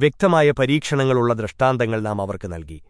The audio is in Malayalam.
വ്യക്തമായ പരീക്ഷണങ്ങളുള്ള ദൃഷ്ടാന്തങ്ങൾ നാം അവർക്ക് നൽകി.